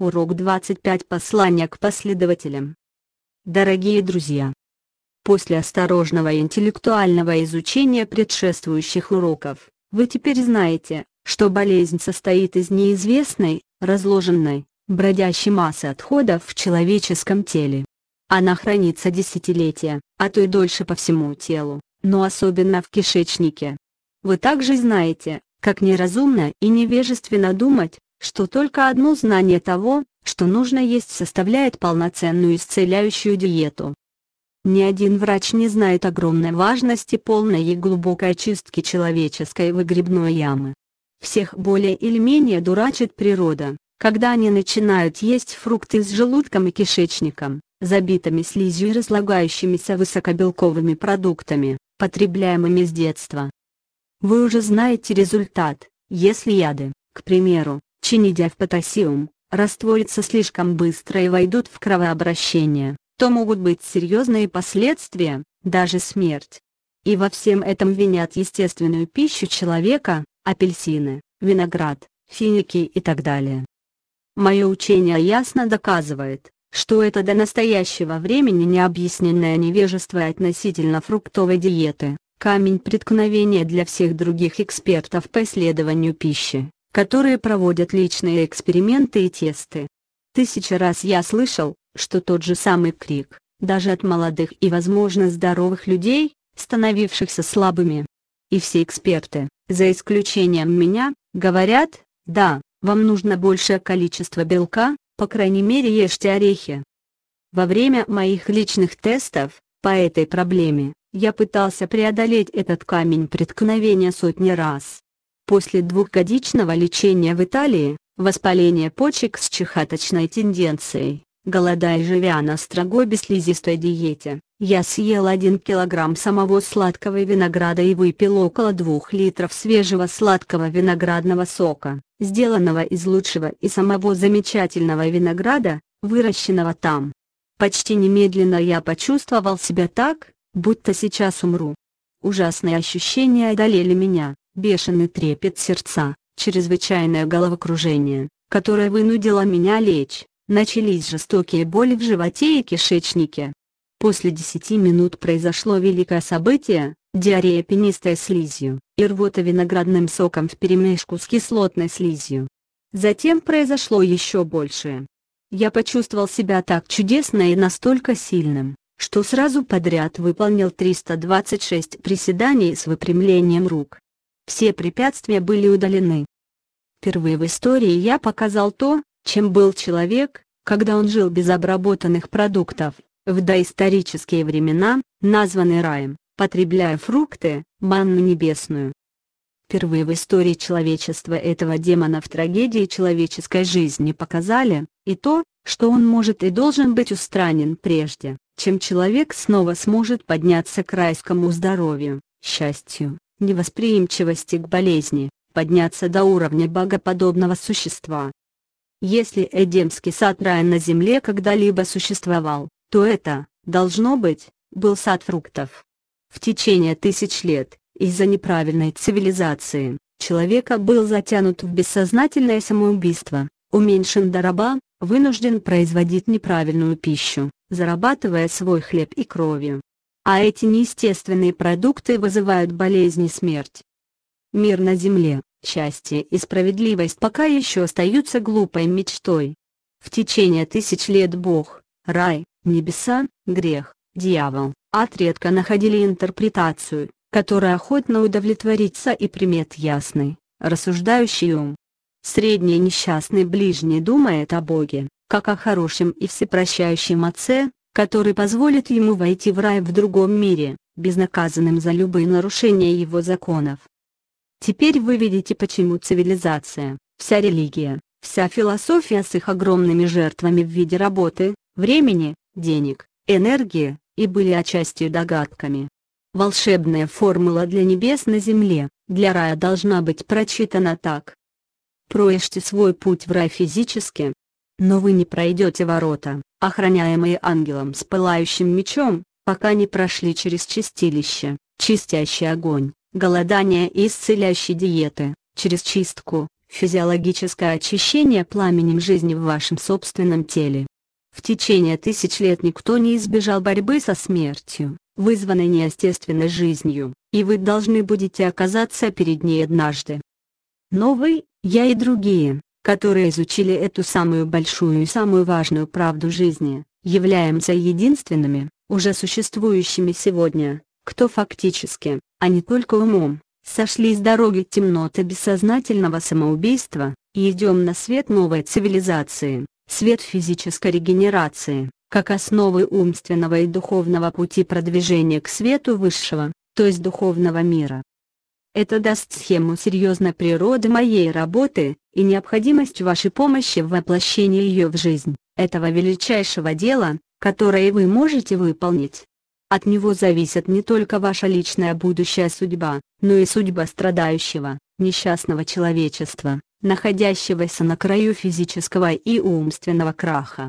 Урок 25 Послание к последователям. Дорогие друзья! После осторожного интеллектуального изучения предшествующих уроков, вы теперь знаете, что болезнь состоит из неизвестной, разложенной, бродящей массы отходов в человеческом теле. Она хранится десятилетия, а то и дольше по всему телу, но особенно в кишечнике. Вы также знаете, как неразумно и невежественно думать, что только одно знание того, что нужно есть составляет полноценную исцеляющую диету. Ни один врач не знает огромной важности полной и глубокой очистки человеческой выгребной ямы. Всех более или менее дурачит природа, когда они начинают есть фрукты с желудком и кишечником, забитыми слизью и разлагающимися высокобелковыми продуктами, потребляемыми с детства. Вы уже знаете результат, если яды, к примеру, чинидя в потасиум, растворятся слишком быстро и войдут в кровообращение, то могут быть серьезные последствия, даже смерть. И во всем этом винят естественную пищу человека, апельсины, виноград, финики и так далее. Мое учение ясно доказывает, что это до настоящего времени необъясненное невежество относительно фруктовой диеты, камень преткновения для всех других экспертов по исследованию пищи, которые проводят личные эксперименты и тесты. Тысячи раз я слышал, что тот же самый крик, даже от молодых и возможно здоровых людей, становившихся слабыми. И все эксперты, за исключением меня, говорят, да, вам нужно большее количество белка, по крайней мере ешьте орехи. Во время моих личных тестов, по этой проблеме, я пытался преодолеть этот камень преткновения сотни раз. После двухгодичного лечения в Италии, воспаление почек с чихаточной тенденцией, голодая живя на строгой бесслизистой диете, я съел 1 килограмм самого сладкого винограда и выпил около 2 литров свежего сладкого виноградного сока, сделанного из лучшего и самого замечательного винограда, выращенного там. Почти немедленно я почувствовал себя так, будто сейчас умру. Ужасные ощущения одолели меня, бешеный трепет сердца, чрезвычайное головокружение, которое вынудило меня лечь, начались жестокие боли в животе и кишечнике. После 10 минут произошло великое событие, диарея пенистой слизью, и рвота виноградным соком вперемешку с кислотной слизью. Затем произошло еще большее. Я почувствовал себя так чудесно и настолько сильным, что сразу подряд выполнил 326 приседаний с выпрямлением рук. Все препятствия были удалены. Впервые в истории я показал то, чем был человек, когда он жил без обработанных продуктов, в доисторические времена, названный раем, потребляя фрукты, манну небесную. Впервые в истории человечества этого демона в трагедии человеческой жизни показали, и то, что он может и должен быть устранен прежде, чем человек снова сможет подняться к райскому здоровью, счастью, невосприимчивости к болезни, подняться до уровня богоподобного существа. Если Эдемский сад рая на земле когда-либо существовал, то это, должно быть, был сад фруктов. В течение тысяч лет, из-за неправильной цивилизации, человека был затянут в бессознательное самоубийство, уменьшен до раба, вынужден производить неправильную пищу, зарабатывая свой хлеб и кровью. А эти неестественные продукты вызывают болезни и смерть. Мир на земле, счастье и справедливость пока еще остаются глупой мечтой. В течение тысяч лет Бог, рай, небеса, грех, дьявол, ад редко находили интерпретацию, которая охотно удовлетворится и примет ясный, рассуждающий ум. Средний несчастный ближний думает о Боге, как о хорошем и всепрощающем Отце, который позволит ему войти в рай в другом мире, безнаказанным за любые нарушения его законов. Теперь вы видите почему цивилизация, вся религия, вся философия с их огромными жертвами в виде работы, времени, денег, энергии, и были отчасти догадками. Волшебная формула для небес на земле, для рая должна быть прочитана так. Проешьте свой путь в рай физически, но вы не пройдете ворота, охраняемые ангелом с пылающим мечом, пока не прошли через чистилище, чистящий огонь, голодание и исцеляющие диеты, через чистку, физиологическое очищение пламенем жизни в вашем собственном теле. В течение тысяч лет никто не избежал борьбы со смертью, вызванной неестественной жизнью, и вы должны будете оказаться перед ней однажды. Но вы, я и другие, которые изучили эту самую большую и самую важную правду жизни, являемся единственными, уже существующими сегодня, кто фактически, а не только умом, сошли с дороги темноты бессознательного самоубийства, и идем на свет новой цивилизации, свет физической регенерации, как основы умственного и духовного пути продвижения к свету высшего, то есть духовного мира. Это даст схему серьезной природы моей работы, и необходимость вашей помощи в воплощении ее в жизнь, этого величайшего дела, которое вы можете выполнить. От него зависит не только ваша личная будущая судьба, но и судьба страдающего, несчастного человечества, находящегося на краю физического и умственного краха.